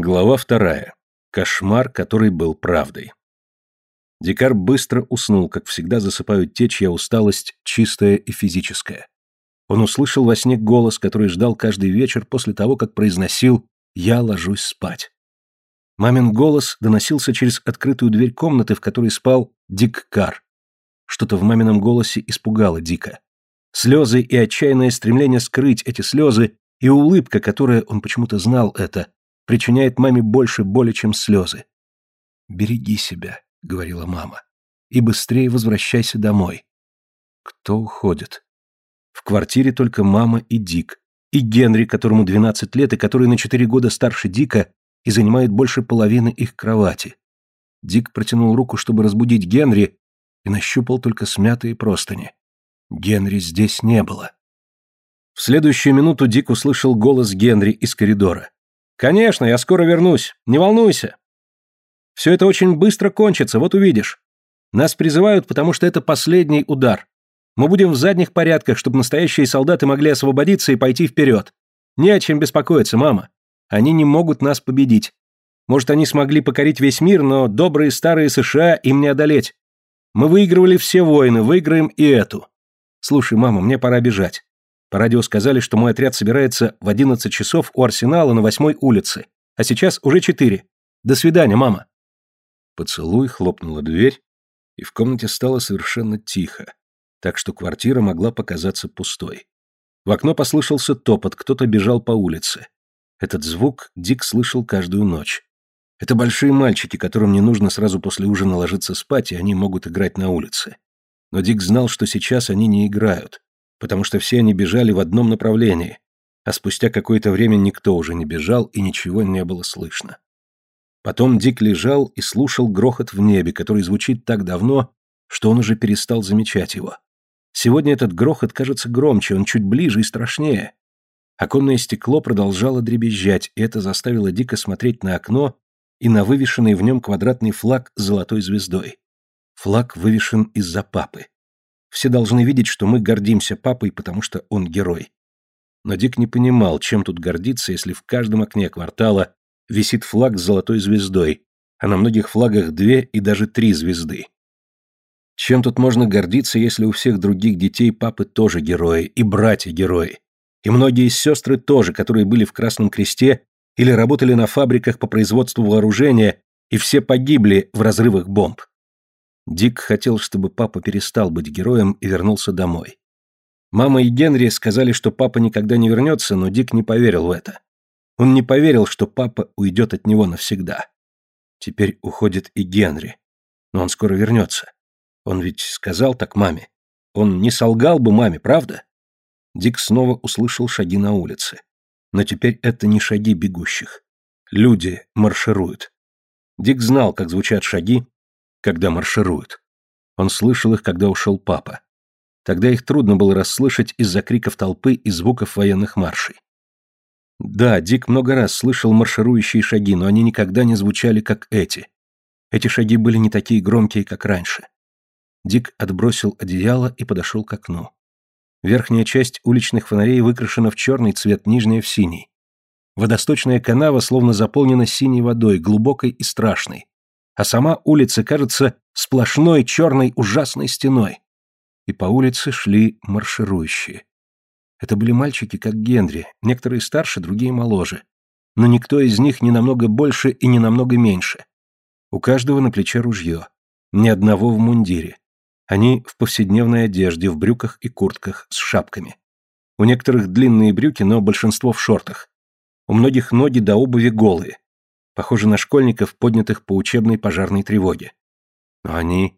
Глава вторая. Кошмар, который был правдой. Дикар быстро уснул, как всегда засыпают те, чья усталость чистая и физическая. Он услышал во сне голос, который ждал каждый вечер после того, как произносил «Я ложусь спать». Мамин голос доносился через открытую дверь комнаты, в которой спал Дик Кар. Что-то в мамином голосе испугало Дика. Слезы и отчаянное стремление скрыть эти слезы, и улыбка, которая, он почему-то знал это, причиняет маме больше боли, чем слезы. «Береги себя», — говорила мама, — «и быстрее возвращайся домой». Кто уходит? В квартире только мама и Дик, и Генри, которому 12 лет, и который на 4 года старше Дика и занимает больше половины их кровати. Дик протянул руку, чтобы разбудить Генри, и нащупал только смятые простыни. Генри здесь не было. В следующую минуту Дик услышал голос Генри из коридора. «Конечно, я скоро вернусь. Не волнуйся. Все это очень быстро кончится, вот увидишь. Нас призывают, потому что это последний удар. Мы будем в задних порядках, чтобы настоящие солдаты могли освободиться и пойти вперед. Не о чем беспокоиться, мама. Они не могут нас победить. Может, они смогли покорить весь мир, но добрые старые США им не одолеть. Мы выигрывали все войны, выиграем и эту. Слушай, мама, мне пора бежать. По радио сказали, что мой отряд собирается в 11 часов у Арсенала на 8 улице, а сейчас уже 4. До свидания, мама. Поцелуй хлопнула дверь, и в комнате стало совершенно тихо, так что квартира могла показаться пустой. В окно послышался топот, кто-то бежал по улице. Этот звук Дик слышал каждую ночь. Это большие мальчики, которым не нужно сразу после ужина ложиться спать, и они могут играть на улице. Но Дик знал, что сейчас они не играют, потому что все они бежали в одном направлении, а спустя какое-то время никто уже не бежал и ничего не было слышно. Потом Дик лежал и слушал грохот в небе, который звучит так давно, что он уже перестал замечать его. Сегодня этот грохот кажется громче, он чуть ближе и страшнее. Оконное стекло продолжало дребезжать, и это заставило Дика смотреть на окно и на вывешенный в нем квадратный флаг с золотой звездой. Флаг вывешен из-за папы. Все должны видеть, что мы гордимся папой, потому что он герой. Но Дик не понимал, чем тут гордиться, если в каждом окне квартала висит флаг с золотой звездой, а на многих флагах две и даже три звезды. Чем тут можно гордиться, если у всех других детей папы тоже герои, и братья герои, и многие сестры тоже, которые были в Красном Кресте или работали на фабриках по производству вооружения, и все погибли в разрывах бомб. Дик хотел, чтобы папа перестал быть героем и вернулся домой. Мама и Генри сказали, что папа никогда не вернется, но Дик не поверил в это. Он не поверил, что папа уйдет от него навсегда. Теперь уходит и Генри. Но он скоро вернется. Он ведь сказал так маме. Он не солгал бы маме, правда? Дик снова услышал шаги на улице. Но теперь это не шаги бегущих. Люди маршируют. Дик знал, как звучат шаги, когда маршируют. Он слышал их, когда ушел папа. Тогда их трудно было расслышать из-за криков толпы и звуков военных маршей. Да, Дик много раз слышал марширующие шаги, но они никогда не звучали, как эти. Эти шаги были не такие громкие, как раньше. Дик отбросил одеяло и подошел к окну. Верхняя часть уличных фонарей выкрашена в черный цвет, нижняя в синий. Водосточная канава словно заполнена синей водой, глубокой и страшной а сама улица кажется сплошной черной ужасной стеной. И по улице шли марширующие. Это были мальчики, как Генри, некоторые старше, другие моложе. Но никто из них не намного больше и не намного меньше. У каждого на плече ружье. Ни одного в мундире. Они в повседневной одежде, в брюках и куртках, с шапками. У некоторых длинные брюки, но большинство в шортах. У многих ноги до обуви голые похожи на школьников, поднятых по учебной пожарной тревоге. Но они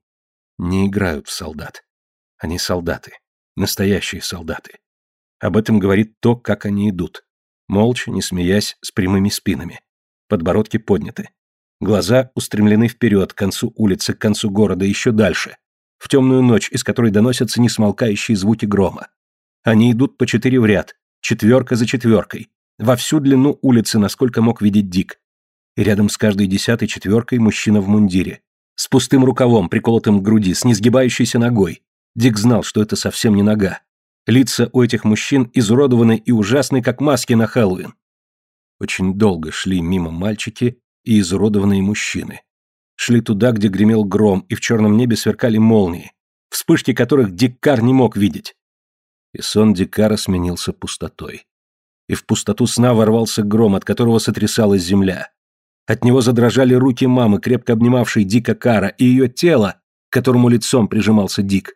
не играют в солдат. Они солдаты. Настоящие солдаты. Об этом говорит то, как они идут. Молча, не смеясь, с прямыми спинами. Подбородки подняты. Глаза устремлены вперед, к концу улицы, к концу города, еще дальше. В темную ночь, из которой доносятся несмолкающие звуки грома. Они идут по четыре в ряд, четверка за четверкой, во всю длину улицы, насколько мог видеть Дик рядом с каждой десятой четверкой мужчина в мундире. С пустым рукавом, приколотым к груди, с несгибающейся ногой. Дик знал, что это совсем не нога. Лица у этих мужчин изуродованы и ужасны, как маски на Хэллоуин. Очень долго шли мимо мальчики и изуродованные мужчины. Шли туда, где гремел гром, и в черном небе сверкали молнии, вспышки которых Диккар не мог видеть. И сон Дикара сменился пустотой. И в пустоту сна ворвался гром, от которого сотрясалась земля. От него задрожали руки мамы, крепко обнимавшей Дика Кара, и ее тело, к которому лицом прижимался Дик.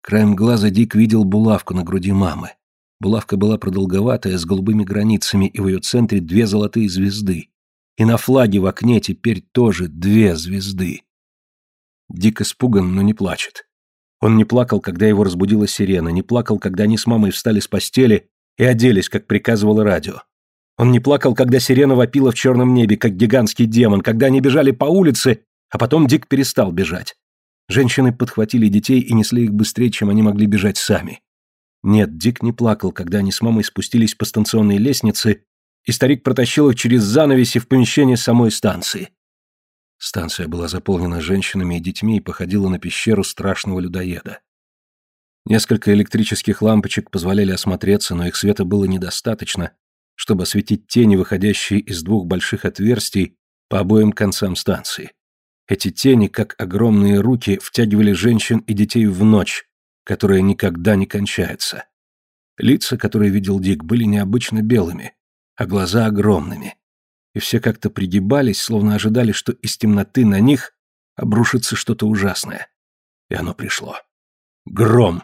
Краем глаза Дик видел булавку на груди мамы. Булавка была продолговатая, с голубыми границами, и в ее центре две золотые звезды. И на флаге в окне теперь тоже две звезды. Дик испуган, но не плачет. Он не плакал, когда его разбудила сирена, не плакал, когда они с мамой встали с постели и оделись, как приказывало радио. Он не плакал, когда сирена вопила в черном небе, как гигантский демон, когда они бежали по улице, а потом Дик перестал бежать. Женщины подхватили детей и несли их быстрее, чем они могли бежать сами. Нет, Дик не плакал, когда они с мамой спустились по станционной лестнице, и старик протащил их через занавеси в помещение самой станции. Станция была заполнена женщинами и детьми и походила на пещеру страшного людоеда. Несколько электрических лампочек позволяли осмотреться, но их света было недостаточно, чтобы осветить тени, выходящие из двух больших отверстий по обоим концам станции. Эти тени, как огромные руки, втягивали женщин и детей в ночь, которая никогда не кончается. Лица, которые видел Дик, были необычно белыми, а глаза огромными. И все как-то пригибались, словно ожидали, что из темноты на них обрушится что-то ужасное. И оно пришло. Гром.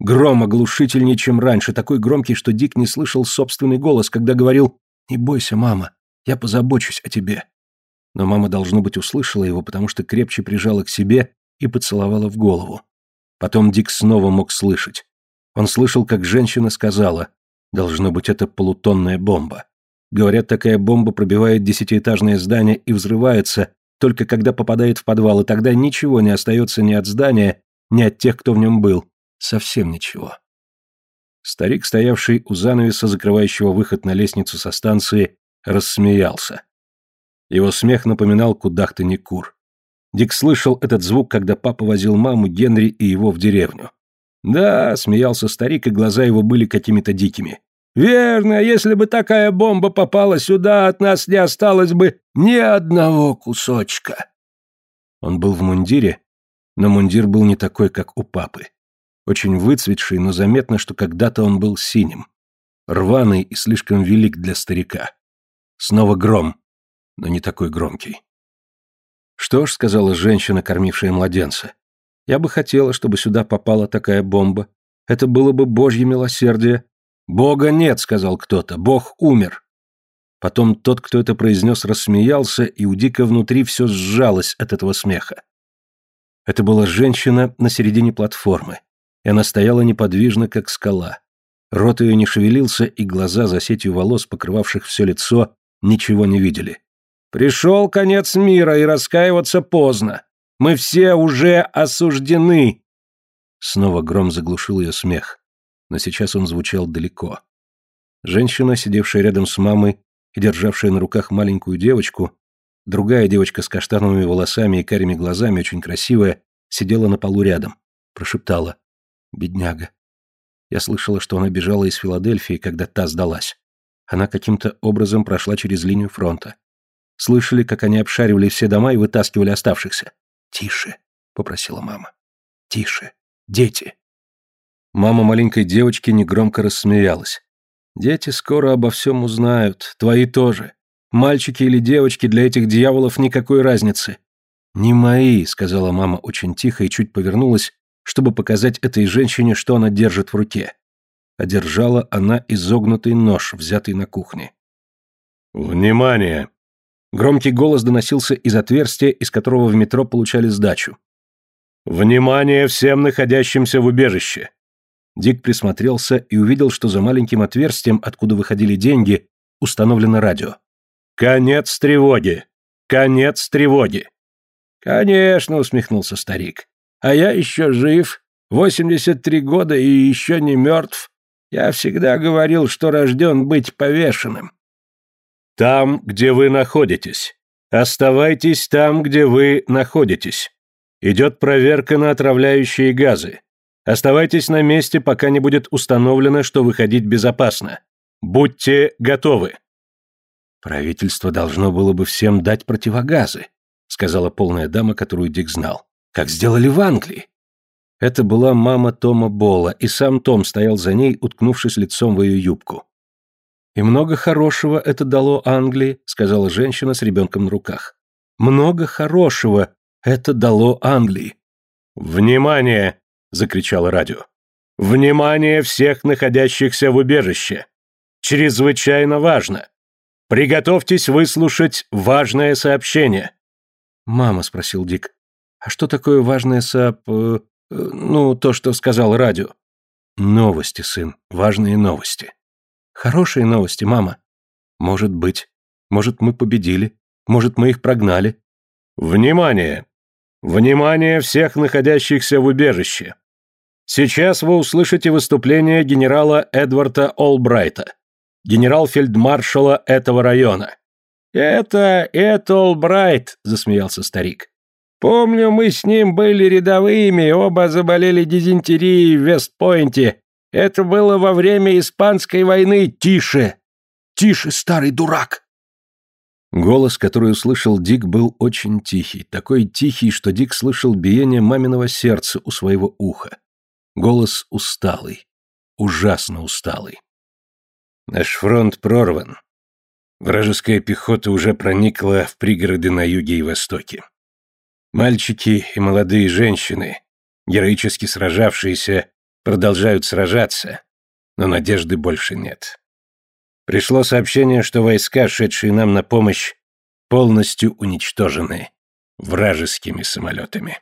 Гром оглушительнее, чем раньше, такой громкий, что Дик не слышал собственный голос, когда говорил «Не бойся, мама, я позабочусь о тебе». Но мама, должно быть, услышала его, потому что крепче прижала к себе и поцеловала в голову. Потом Дик снова мог слышать. Он слышал, как женщина сказала, должно быть, это полутонная бомба. Говорят, такая бомба пробивает десятиэтажное здание и взрывается, только когда попадает в подвал, и тогда ничего не остается ни от здания, ни от тех, кто в нем был. Совсем ничего. Старик, стоявший у занавеса, закрывающего выход на лестницу со станции, рассмеялся. Его смех напоминал кудахтанье кур. Дик слышал этот звук, когда папа возил маму, Генри и его в деревню. «Да», — смеялся старик, и глаза его были какими-то дикими. «Верно, если бы такая бомба попала сюда, от нас не осталось бы ни одного кусочка». Он был в мундире, но мундир был не такой, как у папы. Очень выцветший, но заметно, что когда-то он был синим. Рваный и слишком велик для старика. Снова гром, но не такой громкий. «Что ж», — сказала женщина, кормившая младенца, — «я бы хотела, чтобы сюда попала такая бомба. Это было бы божье милосердие». «Бога нет», — сказал кто-то, — «Бог умер». Потом тот, кто это произнес, рассмеялся, и у Дика внутри все сжалось от этого смеха. Это была женщина на середине платформы, и она стояла неподвижно, как скала. Рот ее не шевелился, и глаза за сетью волос, покрывавших все лицо, ничего не видели. Пришел конец мира, и раскаиваться поздно. Мы все уже осуждены. Снова гром заглушил ее смех, но сейчас он звучал далеко. Женщина, сидевшая рядом с мамой и державшая на руках маленькую девочку, другая девочка с каштановыми волосами и карими глазами, очень красивая, сидела на полу рядом, прошептала «Бедняга». Я слышала, что она бежала из Филадельфии, когда та сдалась. Она каким-то образом прошла через линию фронта. Слышали, как они обшаривали все дома и вытаскивали оставшихся. «Тише», — попросила мама. «Тише. Дети». Мама маленькой девочки негромко рассмеялась. «Дети скоро обо всем узнают. Твои тоже. Мальчики или девочки, для этих дьяволов никакой разницы». «Не мои», — сказала мама очень тихо и чуть повернулась, чтобы показать этой женщине, что она держит в руке. Одержала она изогнутый нож, взятый на кухне. «Внимание!» Громкий голос доносился из отверстия, из которого в метро получали сдачу. «Внимание всем находящимся в убежище!» Дик присмотрелся и увидел, что за маленьким отверстием, откуда выходили деньги, установлено радио. «Конец тревоги! Конец тревоги!» «Конечно», — усмехнулся старик. «А я еще жив, 83 года и еще не мертв. Я всегда говорил, что рожден быть повешенным. Там, где вы находитесь. Оставайтесь там, где вы находитесь. Идет проверка на отравляющие газы. Оставайтесь на месте, пока не будет установлено, что выходить безопасно. Будьте готовы. Правительство должно было бы всем дать противогазы, сказала полная дама, которую Дик знал. Как сделали в Англии. Это была мама Тома Бола, и сам Том стоял за ней, уткнувшись лицом в ее юбку. «И много хорошего это дало Англии», — сказала женщина с ребенком на руках. «Много хорошего это дало Англии». «Внимание!» — закричало радио. «Внимание всех находящихся в убежище! Чрезвычайно важно! Приготовьтесь выслушать важное сообщение!» «Мама», — спросил Дик, — «а что такое важное сооб... Э, ну, то, что сказал радио?» «Новости, сын, важные новости». «Хорошие новости, мама». «Может быть. Может, мы победили. Может, мы их прогнали». «Внимание! Внимание всех находящихся в убежище! Сейчас вы услышите выступление генерала Эдварда Олбрайта, генерал-фельдмаршала этого района. «Это... это Олбрайт», — засмеялся старик. «Помню, мы с ним были рядовыми, оба заболели дизентерией в Вестпойнте. Это было во время Испанской войны. Тише! Тише, старый дурак!» Голос, который услышал Дик, был очень тихий, такой тихий, что Дик слышал биение маминого сердца у своего уха. Голос усталый, ужасно усталый. «Наш фронт прорван. Вражеская пехота уже проникла в пригороды на юге и востоке. Мальчики и молодые женщины, героически сражавшиеся, продолжают сражаться, но надежды больше нет. Пришло сообщение, что войска, шедшие нам на помощь, полностью уничтожены вражескими самолетами.